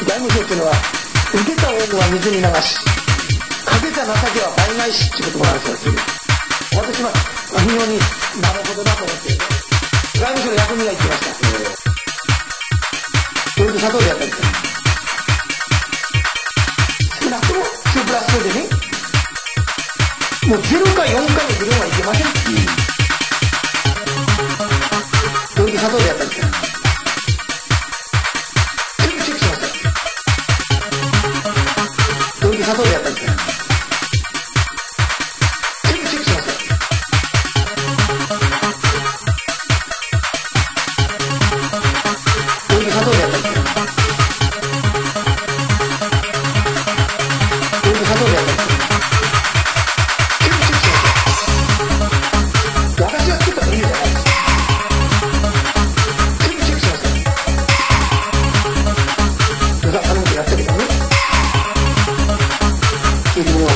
外務省っていうのは受けた恩は水に流しかけた情けは倍返しっていうこともあるそうです。私は非常になるほどだと思って外務省の役人が言ってました。それで砂糖でやったり少なくとも2プラス2でねもう0か4かの議論はいけません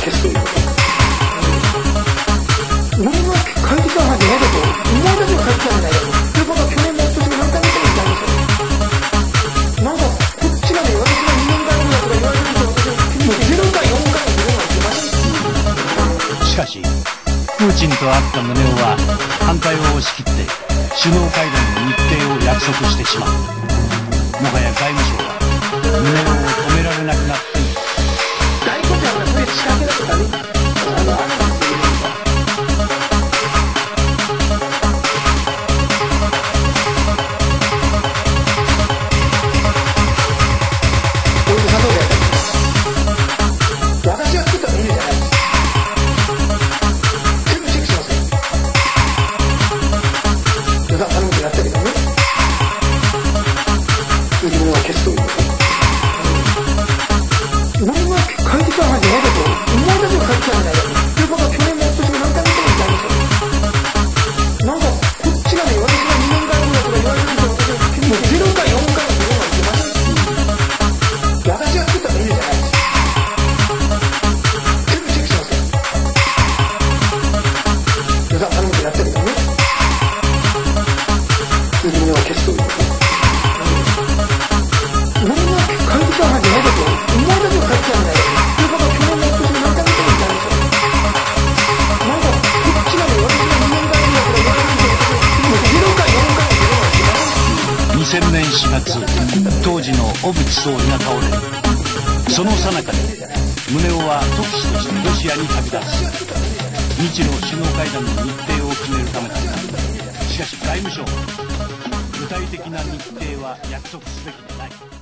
消すということ俺が書いてたはずないだとお前たちが書いてたんだよということは去年も今年も何回も言ったんですよなんかこっちがね私が2年間ぐらいとか言われると私はもう0か4かの議論はいけませんしかし、プーチンと会った宗男は反対を押し切って首脳会談の日程を約束してしまう。もはや外務省消す俺が書いてたはずないだとお前たちが書いてたんだよということは去年も2000年4月、当時の小渕総理が倒れ。その最中で、宗男は特使としてロシアに旅立つ。日露首脳会談の日程を決めるためだった。しかし外務省、具体的な日程は約束すべきでない。